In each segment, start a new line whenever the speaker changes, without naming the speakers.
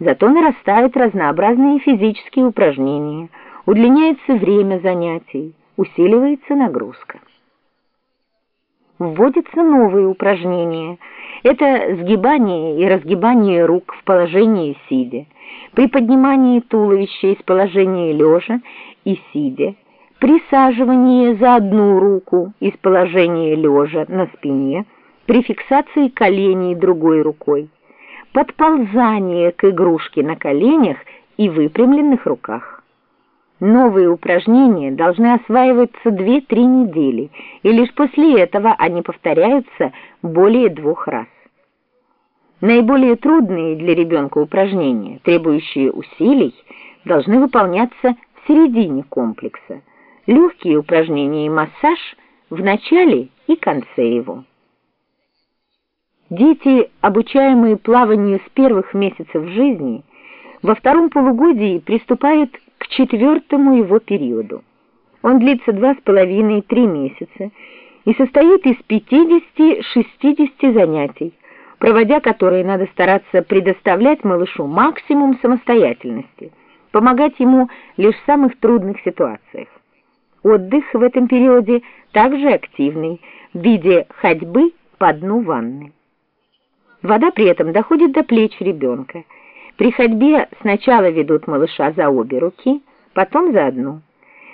Зато нарастают разнообразные физические упражнения, удлиняется время занятий, усиливается нагрузка. Вводятся новые упражнения. Это сгибание и разгибание рук в положении сидя, при поднимании туловища из положения лежа и сидя, присаживание за одну руку из положения лежа на спине, при фиксации коленей другой рукой, подползание к игрушке на коленях и выпрямленных руках. Новые упражнения должны осваиваться 2-3 недели, и лишь после этого они повторяются более двух раз. Наиболее трудные для ребенка упражнения, требующие усилий, должны выполняться в середине комплекса. Легкие упражнения и массаж в начале и конце его. Дети, обучаемые плаванию с первых месяцев жизни, во втором полугодии приступают к четвертому его периоду. Он длится два с половиной-три месяца и состоит из 50-60 занятий, проводя которые надо стараться предоставлять малышу максимум самостоятельности, помогать ему лишь в самых трудных ситуациях. Отдых в этом периоде также активный в виде ходьбы по дну ванны. Вода при этом доходит до плеч ребенка. При ходьбе сначала ведут малыша за обе руки, потом за одну.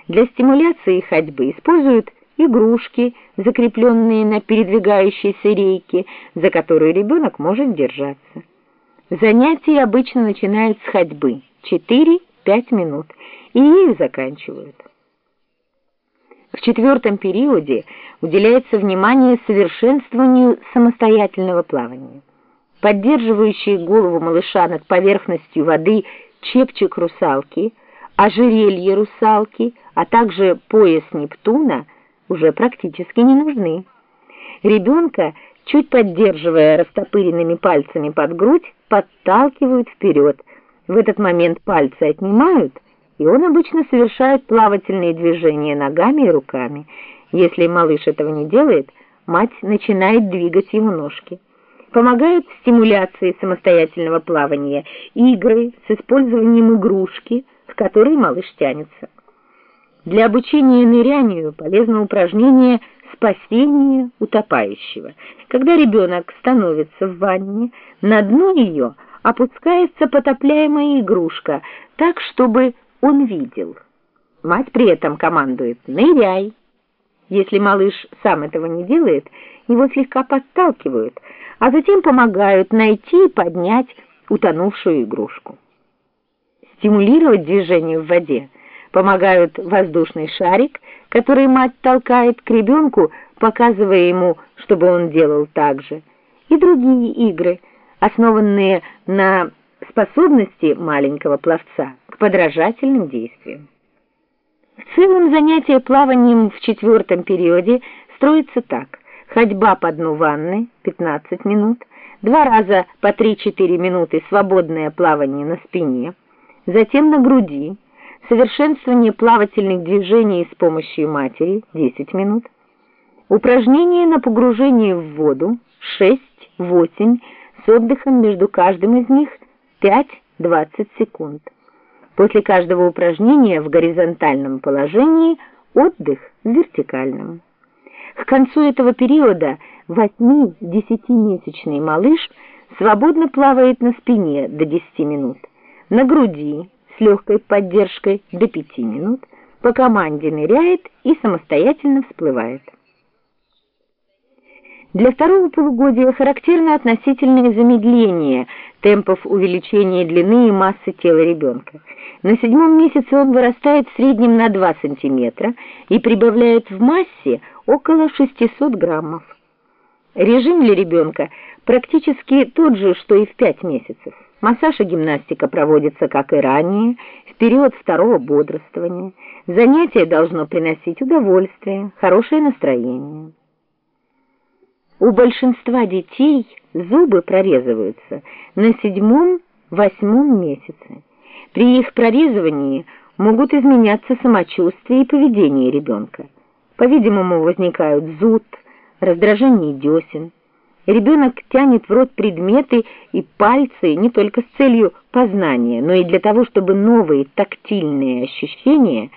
Для стимуляции ходьбы используют игрушки, закрепленные на передвигающейся рейке, за которую ребенок может держаться. Занятия обычно начинают с ходьбы 4-5 минут и ею заканчивают. В четвертом периоде уделяется внимание совершенствованию самостоятельного плавания поддерживающие голову малыша над поверхностью воды чепчик русалки, ожерелье русалки, а также пояс Нептуна уже практически не нужны. Ребенка, чуть поддерживая растопыренными пальцами под грудь, подталкивают вперед. В этот момент пальцы отнимают, и он обычно совершает плавательные движения ногами и руками. Если малыш этого не делает, мать начинает двигать ему ножки помогают в стимуляции самостоятельного плавания игры с использованием игрушки, к которой малыш тянется. Для обучения нырянию полезно упражнение спасение утопающего. Когда ребенок становится в ванне, на дно ее опускается потопляемая игрушка так, чтобы он видел. Мать при этом командует «ныряй». Если малыш сам этого не делает, его слегка подталкивают – а затем помогают найти и поднять утонувшую игрушку. Стимулировать движение в воде помогают воздушный шарик, который мать толкает к ребенку, показывая ему, чтобы он делал так же, и другие игры, основанные на способности маленького пловца к подражательным действиям. В целом занятие плаванием в четвертом периоде строится так. Ходьба по дну ванны 15 минут, два раза по 3-4 минуты свободное плавание на спине, затем на груди, совершенствование плавательных движений с помощью матери 10 минут, упражнения на погружение в воду 6-8 с отдыхом между каждым из них 5-20 секунд. После каждого упражнения в горизонтальном положении отдых в вертикальном. К концу этого периода 8-10-месячный малыш свободно плавает на спине до 10 минут, на груди с легкой поддержкой до 5 минут, по команде ныряет и самостоятельно всплывает. Для второго полугодия характерно относительное замедление темпов увеличения длины и массы тела ребенка. На седьмом месяце он вырастает в среднем на 2 см и прибавляет в массе около 600 граммов. Режим для ребенка практически тот же, что и в 5 месяцев. Массаж и гимнастика проводятся, как и ранее, в период второго бодрствования. Занятие должно приносить удовольствие, хорошее настроение. У большинства детей зубы прорезываются на седьмом-восьмом месяце. При их прорезывании могут изменяться самочувствие и поведение ребенка. По-видимому, возникают зуд, раздражение десен. Ребенок тянет в рот предметы и пальцы не только с целью познания, но и для того, чтобы новые тактильные ощущения